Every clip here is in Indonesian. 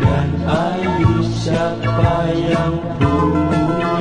dan ayu siapa yang punya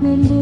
me